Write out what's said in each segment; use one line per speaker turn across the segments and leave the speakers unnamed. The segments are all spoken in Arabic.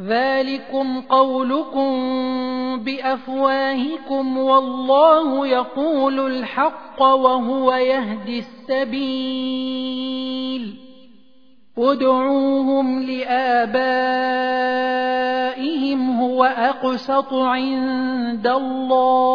ذلكم قولكم بأفواهكم والله يقول الحق وهو يهدي السبيل ادعوهم لآبائهم هو أقسط عند الله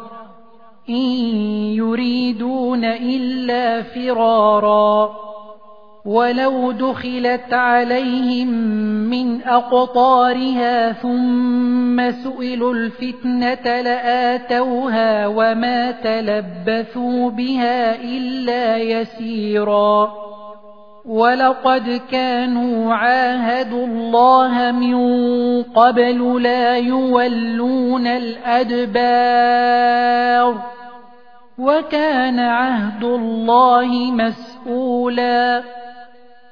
إن يريدون إلا فرارا ولو دخلت عليهم من أقطارها ثم سئلوا الفتنة لآتوها وما تلبثوا بها إلا يسيرا ولقد كانوا عاهدوا الله من قبل لا يولون الأدبار وكان عهد الله مسؤولا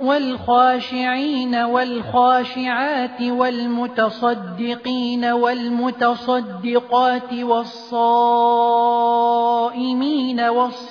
والخاشعين والخاشعات والمتصدقين والمتصدقات والصائمين والصائمات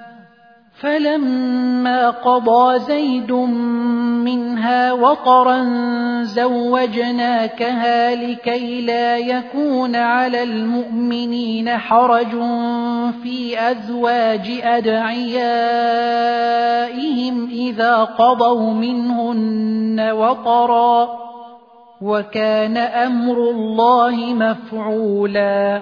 فلما قضى زيد منها وطرا زوجناكها لكي لا يكون على المؤمنين حرج في أزواج أدعيائهم إذا قضوا منهن وطرا وكان أمر الله مفعولا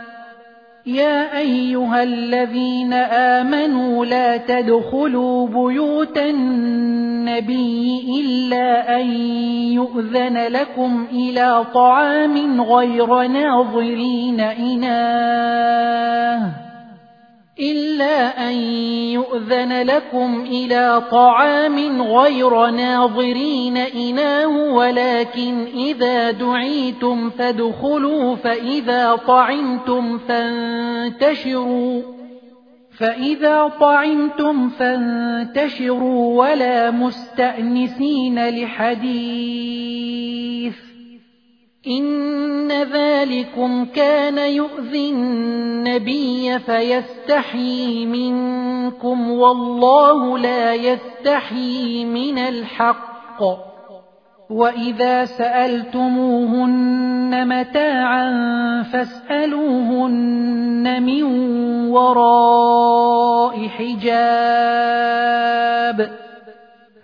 يا ايها الذين امنوا لا تدخلوا بيوت النبي الا ان يؤذن لكم إلى طعام غير ناظرين اناه إلا أن يؤذن لكم إلى طعام غير ناظرين إناه ولكن إذا دعيتم فادخلوا فإذا طعمتم فانتشروا فإذا طعمتم فانتشروا ولا مستأنسين لحديث. إن ذلكم كان يؤذي النبي فيستحيي منكم والله لا يستحيي من الحق وإذا سألتموهن متاعا فاسألوهن من وراء حجاب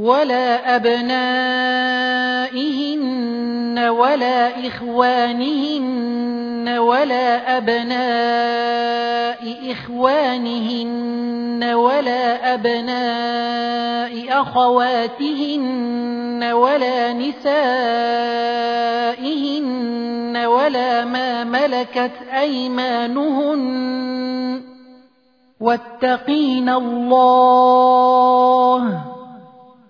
ولا أبنائهن ولا إخوانهن ولا أبناء إخوانهن ولا أبناء أخواتهن ولا نسائهن ولا ما ملكت أيمانهن واتقين الله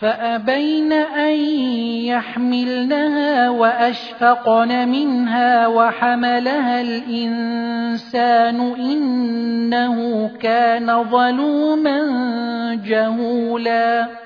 فأبين أن يحملنها وأشفقن منها وحملها الإنسان إنه كان ظلوما جهولا